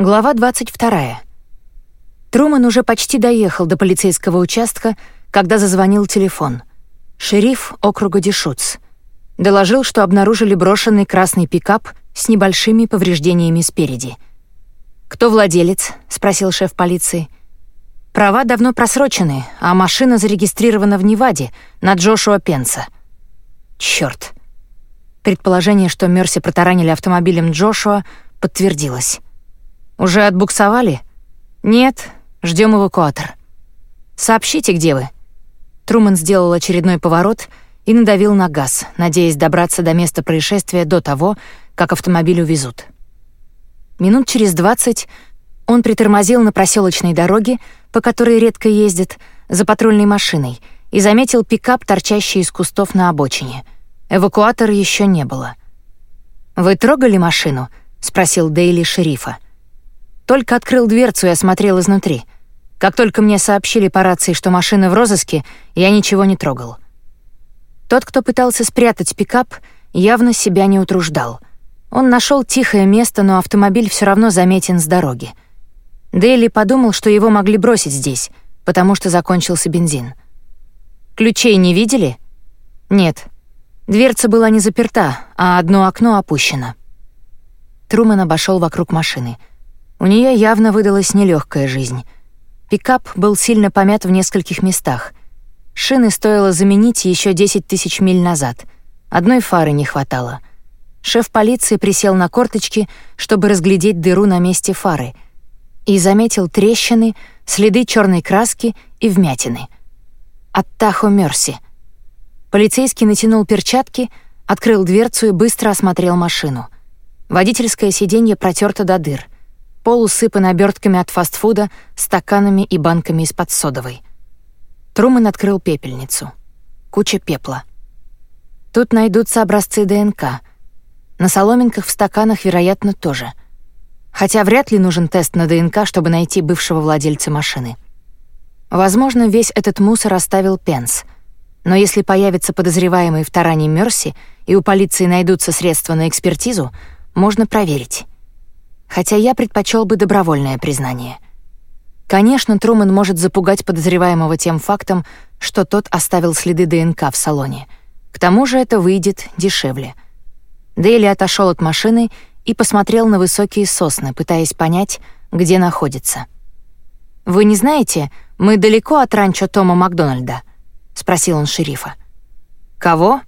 Глава 22. Труман уже почти доехал до полицейского участка, когда зазвонил телефон. Шериф округа Дешуц. Доложил, что обнаружили брошенный красный пикап с небольшими повреждениями спереди. «Кто владелец?» — спросил шеф полиции. «Права давно просрочены, а машина зарегистрирована в Неваде, на Джошуа Пенса». «Чёрт». Предположение, что Мерси протаранили автомобилем Джошуа, подтвердилось. «Уже отбуксовали?» «Нет, ждем эвакуатор». «Сообщите, где вы». Труман сделал очередной поворот и надавил на газ, надеясь добраться до места происшествия до того, как автомобиль увезут. Минут через двадцать он притормозил на проселочной дороге, по которой редко ездит, за патрульной машиной, и заметил пикап, торчащий из кустов на обочине. Эвакуатора еще не было. «Вы трогали машину?» — спросил Дейли шерифа. Только открыл дверцу и осмотрел изнутри. Как только мне сообщили по рации, что машина в розыске, я ничего не трогал. Тот, кто пытался спрятать пикап, явно себя не утруждал. Он нашел тихое место, но автомобиль все равно заметен с дороги. Дейли подумал, что его могли бросить здесь, потому что закончился бензин. «Ключей не видели?» «Нет. Дверца была не заперта, а одно окно опущено». Трумэн обошел вокруг машины — у нее явно выдалась нелегкая жизнь. Пикап был сильно помят в нескольких местах. Шины стоило заменить еще 10 тысяч миль назад. Одной фары не хватало. Шеф полиции присел на корточки, чтобы разглядеть дыру на месте фары, и заметил трещины, следы черной краски и вмятины. От Тахо Мерси. Полицейский натянул перчатки, открыл дверцу и быстро осмотрел машину. Водительское сиденье протерто до дыр. Пол усыпан обертками от фастфуда, стаканами и банками из-под содовой. Трумэн открыл пепельницу. Куча пепла. Тут найдутся образцы ДНК. На соломинках в стаканах, вероятно, тоже. Хотя вряд ли нужен тест на ДНК, чтобы найти бывшего владельца машины. Возможно, весь этот мусор оставил Пенс. Но если появится подозреваемый в таране Мерси и у полиции найдутся средства на экспертизу, можно проверить хотя я предпочел бы добровольное признание. Конечно, Трумэн может запугать подозреваемого тем фактом, что тот оставил следы ДНК в салоне. К тому же это выйдет дешевле. Дейли отошел от машины и посмотрел на высокие сосны, пытаясь понять, где находится. «Вы не знаете, мы далеко от ранчо Тома Макдональда?» — спросил он шерифа. «Кого?»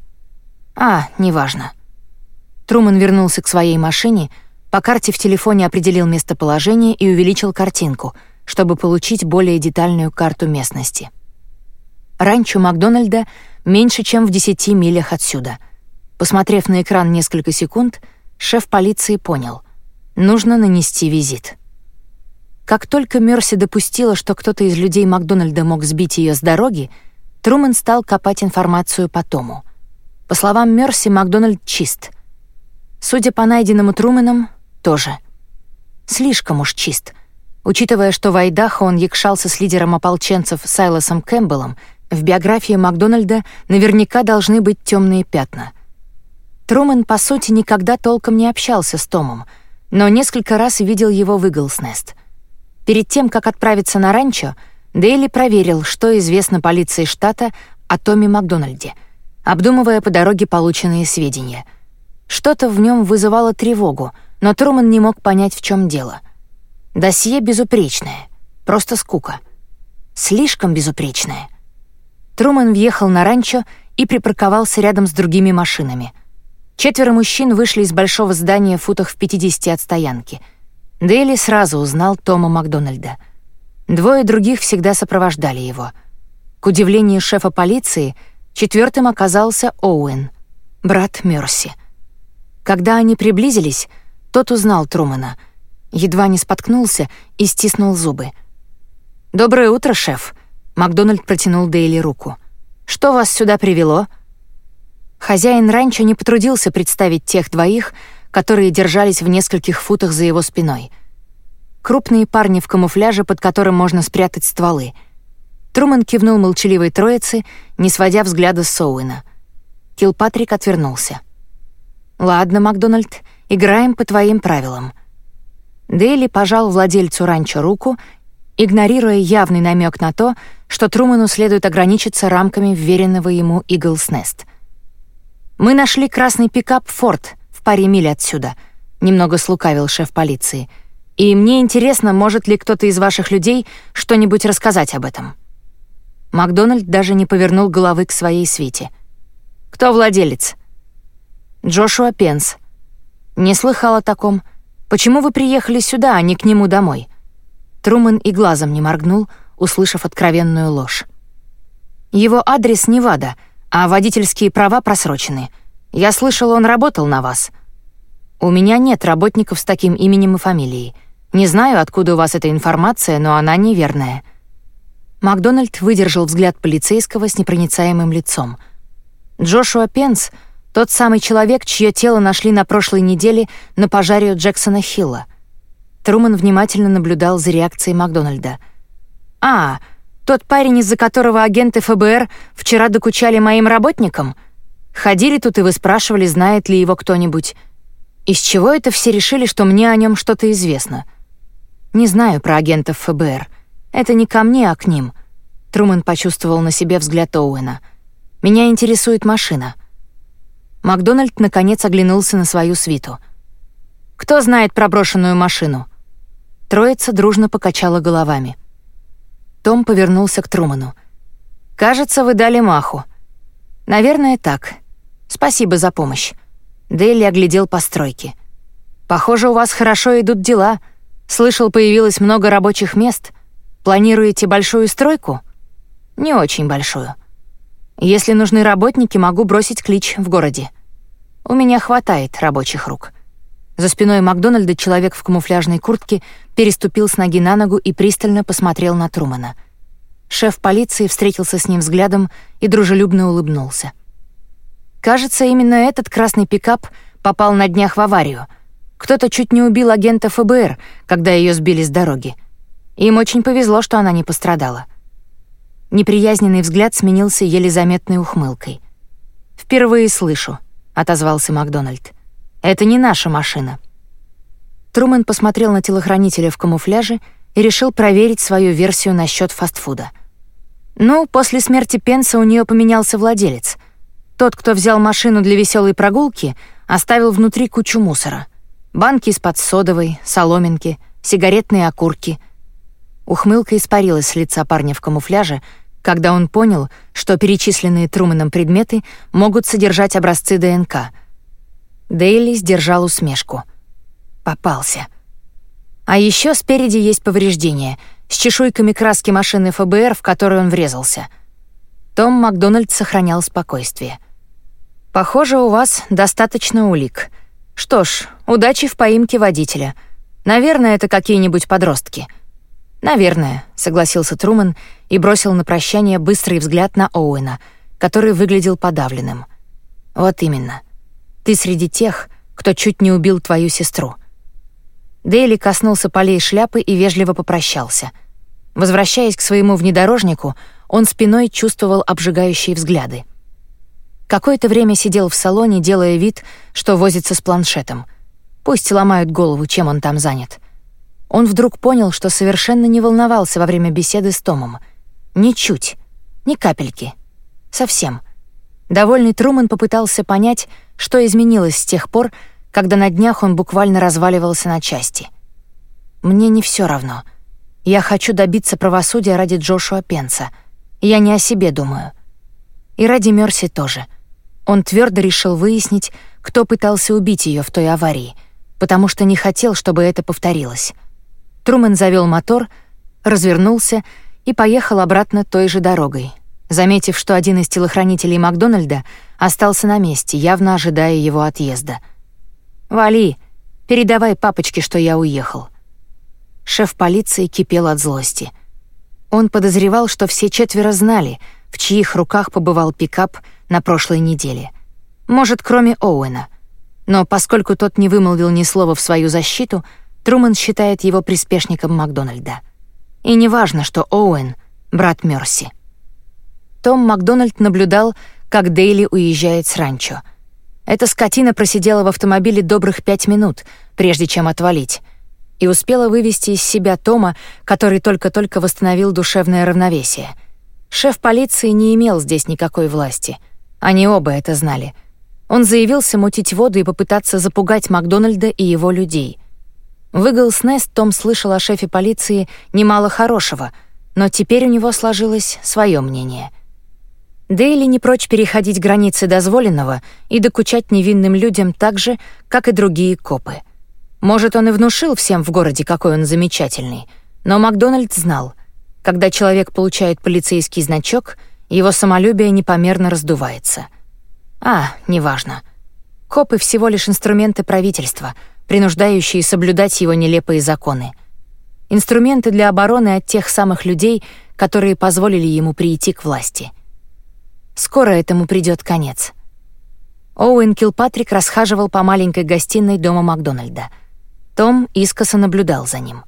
«А, неважно». Трумэн вернулся к своей машине — по карте в телефоне определил местоположение и увеличил картинку, чтобы получить более детальную карту местности. Ранчо Макдональда меньше, чем в 10 милях отсюда. Посмотрев на экран несколько секунд, шеф полиции понял — нужно нанести визит. Как только Мерси допустила, что кто-то из людей Макдональда мог сбить ее с дороги, Трумэн стал копать информацию по Тому. По словам Мерси, Макдональд чист. Судя по найденному Трумэном, тоже. Слишком уж чист. Учитывая, что в Айдахо он якшался с лидером ополченцев Сайлосом Кэмпбеллом, в биографии Макдональда наверняка должны быть темные пятна. Трумэн, по сути, никогда толком не общался с Томом, но несколько раз видел его в Иглснест. Перед тем, как отправиться на ранчо, Дейли проверил, что известно полиции штата о Томе Макдональде, обдумывая по дороге полученные сведения. Что-то в нем вызывало тревогу — но Труман не мог понять, в чем дело. Досье безупречное, просто скука. Слишком безупречное. Труман въехал на ранчо и припарковался рядом с другими машинами. Четверо мужчин вышли из большого здания в футах в 50 от стоянки. Дейли сразу узнал Тома Макдональда. Двое других всегда сопровождали его. К удивлению шефа полиции, четвертым оказался Оуэн, брат Мерси. Когда они приблизились, тот узнал Трумана, едва не споткнулся и стиснул зубы. «Доброе утро, шеф!» Макдональд протянул Дейли руку. «Что вас сюда привело?» Хозяин ранчо не потрудился представить тех двоих, которые держались в нескольких футах за его спиной. Крупные парни в камуфляже, под которым можно спрятать стволы. Труман кивнул молчаливой троице, не сводя взгляда с Соуэна. Килпатрик отвернулся. «Ладно, Макдональд, Играем по твоим правилам». Дейли пожал владельцу ранчо руку, игнорируя явный намек на то, что Труману следует ограничиться рамками вверенного ему Иглс Нест. «Мы нашли красный пикап «Форд» в паре миль отсюда», — немного слукавил шеф полиции. «И мне интересно, может ли кто-то из ваших людей что-нибудь рассказать об этом». Макдональд даже не повернул головы к своей свите. «Кто владелец?» «Джошуа Пенс». «Не слыхал о таком. Почему вы приехали сюда, а не к нему домой?» Трумэн и глазом не моргнул, услышав откровенную ложь. «Его адрес Невада, а водительские права просрочены. Я слышал, он работал на вас». «У меня нет работников с таким именем и фамилией. Не знаю, откуда у вас эта информация, но она неверная». Макдональд выдержал взгляд полицейского с непроницаемым лицом. Джошуа Пенс — тот самый человек, чье тело нашли на прошлой неделе на пожаре у Джексона Хилла. Труман внимательно наблюдал за реакцией Макдональда. «А, тот парень, из-за которого агенты ФБР вчера докучали моим работникам? Ходили тут и вы спрашивали, знает ли его кто-нибудь. Из чего это все решили, что мне о нем что-то известно? Не знаю про агентов ФБР. Это не ко мне, а к ним. Трумэн почувствовал на себе взгляд Оуэна. Меня интересует машина. Макдональд наконец оглянулся на свою свиту. Кто знает про брошенную машину? Троица дружно покачала головами. Том повернулся к Труману. «Кажется, вы дали маху». «Наверное, так. Спасибо за помощь». Дейли оглядел постройки. «Похоже, у вас хорошо идут дела. Слышал, появилось много рабочих мест. Планируете большую стройку? Не очень большую. Если нужны работники, могу бросить клич в городе. У меня хватает рабочих рук. За спиной Макдональда человек в камуфляжной куртке переступил с ноги на ногу и пристально посмотрел на Трумана. Шеф полиции встретился с ним взглядом и дружелюбно улыбнулся. Кажется, именно этот красный пикап попал на днях в аварию. Кто-то чуть не убил агента ФБР, когда ее сбили с дороги. Им очень повезло, что она не пострадала. Неприязненный взгляд сменился еле заметной ухмылкой. «Впервые слышу», — отозвался Макдональд. «Это не наша машина». Трумэн посмотрел на телохранителя в камуфляже и решил проверить свою версию насчет фастфуда. Ну, после смерти Пенса у нее поменялся владелец. Тот, кто взял машину для веселой прогулки, оставил внутри кучу мусора. Банки из-под содовой, соломинки, сигаретные окурки — Ухмылка испарилась с лица парня в камуфляже, когда он понял, что перечисленные Трумэном предметы могут содержать образцы ДНК. Дейли сдержал усмешку. Попался. А еще спереди есть повреждения с чешуйками краски машины ФБР, в которую он врезался. Том Макдональд сохранял спокойствие. «Похоже, у вас достаточно улик. Что ж, удачи в поимке водителя. Наверное, это какие-нибудь подростки». «Наверное», — согласился Труман и бросил на прощание быстрый взгляд на Оуэна, который выглядел подавленным. «Вот именно. Ты среди тех, кто чуть не убил твою сестру». Дейли коснулся полей шляпы и вежливо попрощался. Возвращаясь к своему внедорожнику, он спиной чувствовал обжигающие взгляды. Какое-то время сидел в салоне, делая вид, что возится с планшетом. Пусть ломают голову, чем он там занят. Он вдруг понял, что совершенно не волновался во время беседы с Томом. Ничуть. Ни капельки. Совсем. Довольный Труман попытался понять, что изменилось с тех пор, когда на днях он буквально разваливался на части. «Мне не все равно. Я хочу добиться правосудия ради Джошуа Пенса. Я не о себе думаю. И ради Мерси тоже. Он твердо решил выяснить, кто пытался убить ее в той аварии, потому что не хотел, чтобы это повторилось. Трумэн завел мотор, развернулся и поехал обратно той же дорогой, заметив, что один из телохранителей Макдональда остался на месте, явно ожидая его отъезда. «Вали, передавай папочке, что я уехал». Шеф полиции кипел от злости. Он подозревал, что все четверо знали, в чьих руках побывал пикап на прошлой неделе. Может, кроме Оуэна. Но поскольку тот не вымолвил ни слова в свою защиту — Трумэн считает его приспешником Макдональда. И неважно, что Оуэн — брат Мерси. Том Макдональд наблюдал, как Дейли уезжает с ранчо. Эта скотина просидела в автомобиле добрых пять минут, прежде чем отвалить. и успела вывести из себя Тома, который только-только восстановил душевное равновесие. Шеф полиции не имел здесь никакой власти. Они оба это знали. Он заявился мутить воду и попытаться запугать Макдональда и его людей. В Иглс Нест Том слышал о шефе полиции немало хорошего, но теперь у него сложилось свое мнение — Дейли не прочь переходить границы дозволенного и докучать невинным людям так же, как и другие копы. Может, он и внушил всем в городе, какой он замечательный, но Макдональд знал, когда человек получает полицейский значок, его самолюбие непомерно раздувается. А, неважно. Копы всего лишь инструменты правительства, принуждающие соблюдать его нелепые законы. Инструменты для обороны от тех самых людей, которые позволили ему прийти к власти — Скоро этому придёт конец. Оуэн Килпатрик расхаживал по маленькой гостиной дома Макдональда. Том искоса наблюдал за ним.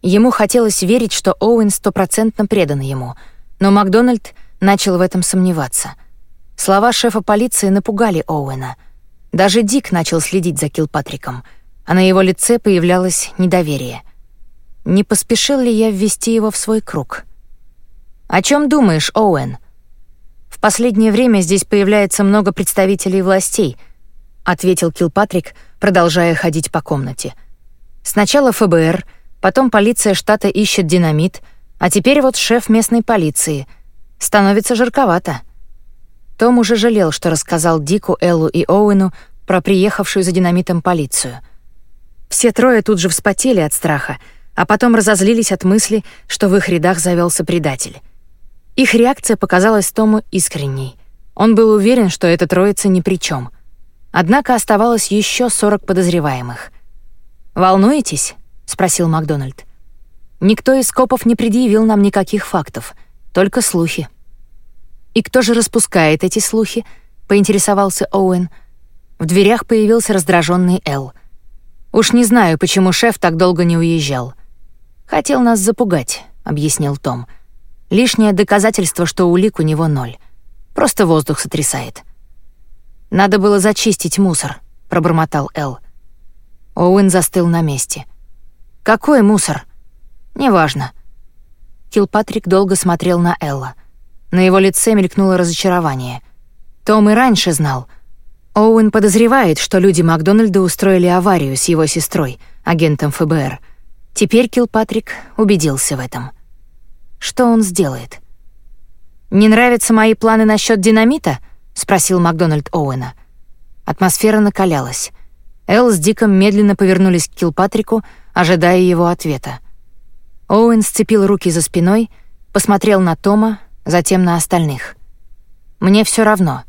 Ему хотелось верить, что Оуэн стопроцентно предан ему, но Макдональд начал в этом сомневаться. Слова шефа полиции напугали Оуэна. Даже Дик начал следить за Килпатриком, а на его лице появлялось недоверие. Не поспешил ли я ввести его в свой круг? «О чем думаешь, Оуэн?» В последнее время здесь появляется много представителей властей, ответил Килпатрик, продолжая ходить по комнате. Сначала ФБР, потом полиция штата ищет динамит, а теперь вот шеф местной полиции. Становится жарковато. Том уже жалел, что рассказал Дику, Эллу и Оуэну про приехавшую за динамитом полицию. Все трое тут же вспотели от страха, а потом разозлились от мысли, что в их рядах завелся предатель. Их реакция показалась Тому искренней. Он был уверен, что эта троица ни при чем. Однако оставалось еще 40 подозреваемых. «Волнуетесь?» — спросил Макдональд. «Никто из копов не предъявил нам никаких фактов, только слухи». «И кто же распускает эти слухи?» — поинтересовался Оуэн. В дверях появился раздраженный Эл. «Уж не знаю, почему шеф так долго не уезжал. Хотел нас запугать», — объяснил Том. Лишнее доказательство, что улик у него ноль. Просто воздух сотрясает. «Надо было зачистить мусор», — пробормотал Эл. Оуэн застыл на месте. «Какой мусор?» «Неважно». Килпатрик долго смотрел на Элла. На его лице мелькнуло разочарование. Том и раньше знал. Оуэн подозревает, что люди Макдональда устроили аварию с его сестрой, агентом ФБР. Теперь Килпатрик убедился в этом. Что он сделает? «Не нравятся мои планы насчет динамита?» — спросил Макдональд Оуэна. Атмосфера накалялась. Эл с Диком медленно повернулись к Килпатрику, ожидая его ответа. Оуэн сцепил руки за спиной, посмотрел на Тома, затем на остальных. «Мне все равно.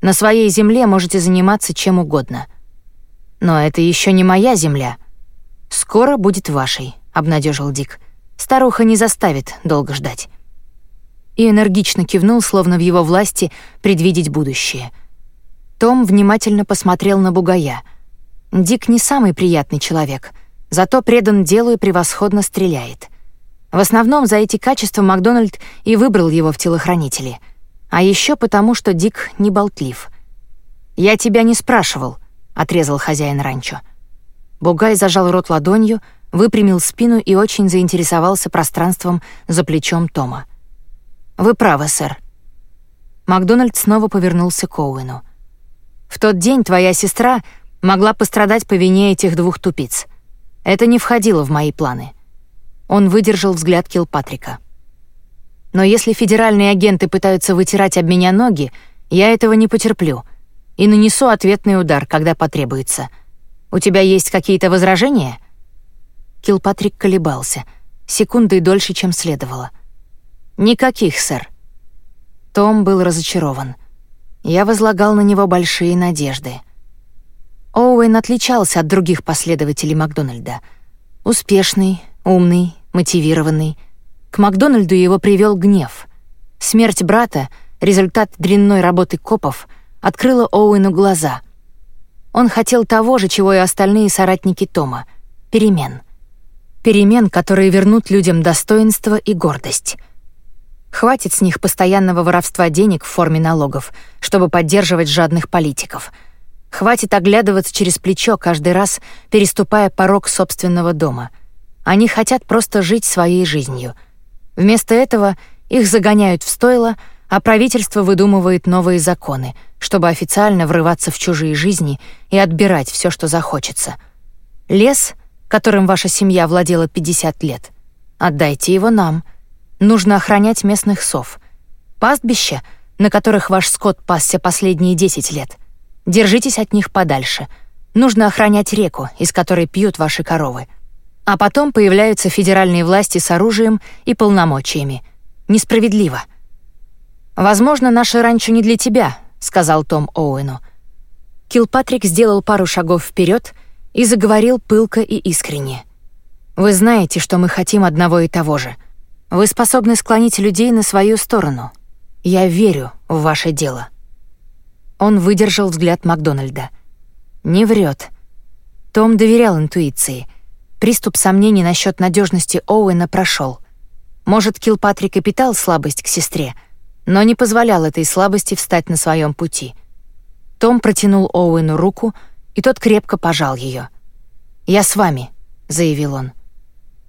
На своей земле можете заниматься чем угодно. Но это еще не моя земля. Скоро будет вашей», — обнадежил Дик. Старуха не заставит долго ждать. И энергично кивнул, словно в его власти предвидеть будущее. Том внимательно посмотрел на бугая. Дик не самый приятный человек, зато предан делу и превосходно стреляет. В основном за эти качества Макдональд и выбрал его в телохранители. А еще потому, что Дик не болтлив. «Я тебя не спрашивал», — отрезал хозяин ранчо. Бугай зажал рот ладонью, выпрямил спину и очень заинтересовался пространством за плечом Тома. «Вы правы, сэр». Макдональд снова повернулся к Оуэну. «В тот день твоя сестра могла пострадать по вине этих двух тупиц. Это не входило в мои планы». Он выдержал взгляд Килпатрика. «Но если федеральные агенты пытаются вытирать об меня ноги, я этого не потерплю и нанесу ответный удар, когда потребуется. У тебя есть какие-то возражения?» Килпатрик колебался. Секунды дольше, чем следовало. «Никаких, сэр». Том был разочарован. Я возлагал на него большие надежды. Оуэн отличался от других последователей Макдональда. Успешный, умный, мотивированный. К Макдональду его привел гнев. Смерть брата, результат дрянной работы копов, открыла Оуэну глаза. Он хотел того же, чего и остальные соратники Тома — перемен — перемен, которые вернут людям достоинство и гордость. Хватит с них постоянного воровства денег в форме налогов, чтобы поддерживать жадных политиков. Хватит оглядываться через плечо каждый раз, переступая порог собственного дома. Они хотят просто жить своей жизнью. Вместо этого их загоняют в стойло, а правительство выдумывает новые законы, чтобы официально врываться в чужие жизни и отбирать все, что захочется. Лес, которым ваша семья владела 50 лет, отдайте его нам. Нужно охранять местных сов. Пастбище, на которых ваш скот пасся последние 10 лет, Держитесь от них подальше. Нужно охранять реку, из которой пьют ваши коровы. А потом появляются федеральные власти с оружием и полномочиями. Несправедливо. «Возможно, наше ранчо не для тебя», — сказал Том Оуэну. Килпатрик сделал пару шагов вперед и заговорил пылко и искренне. «Вы знаете, что мы хотим одного и того же. Вы способны склонить людей на свою сторону. Я верю в ваше дело». Он выдержал взгляд Макдональда. Не врет. Том доверял интуиции. Приступ сомнений насчет надежности Оуэна прошел. Может, Килпатрик и питал слабость к сестре, но не позволял этой слабости встать на своем пути. Том протянул Оуэну руку, и тот крепко пожал ее. «Я с вами», — заявил он.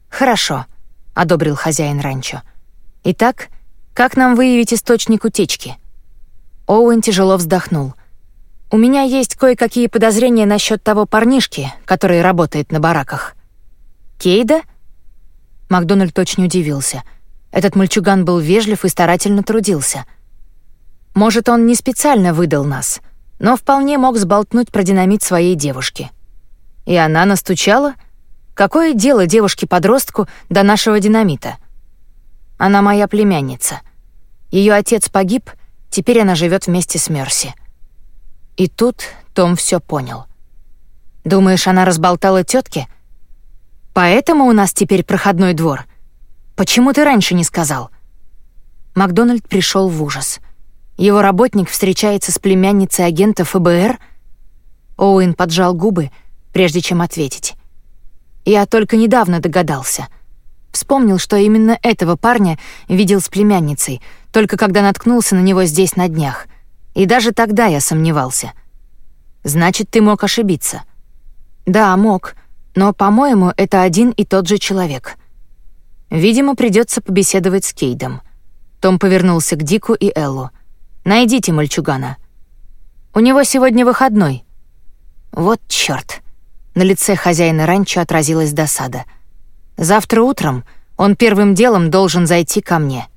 «Хорошо», — одобрил хозяин ранчо. «Итак, как нам выявить источник утечки?» Оуэн тяжело вздохнул. «У меня есть кое-какие подозрения насчет того парнишки, который работает на бараках». «Кейда?» Макдональд очень удивился. Этот мальчуган был вежлив и старательно трудился. «Может, он не специально выдал нас, но вполне мог сболтнуть про динамит своей девушке». И она настучала? Какое дело девушке-подростку до нашего динамита? Она моя племянница. Ее отец погиб — Теперь она живет вместе с Мерси. И тут Том все понял. «Думаешь, она разболтала тетке? Поэтому у нас теперь проходной двор? Почему ты раньше не сказал?» Макдональд пришел в ужас. Его работник встречается с племянницей агента ФБР? Оуэн поджал губы, прежде чем ответить. «Я только недавно догадался. Вспомнил, что именно этого парня видел с племянницей — только когда наткнулся на него здесь на днях. И даже тогда я сомневался. Значит, ты мог ошибиться. Да, мог, но, по-моему, это один и тот же человек. Видимо, придется побеседовать с Кейдом. Том повернулся к Дику и Эллу. «Найдите мальчугана. У него сегодня выходной». «Вот чёрт!» На лице хозяина ранчо отразилась досада. «Завтра утром он первым делом должен зайти ко мне.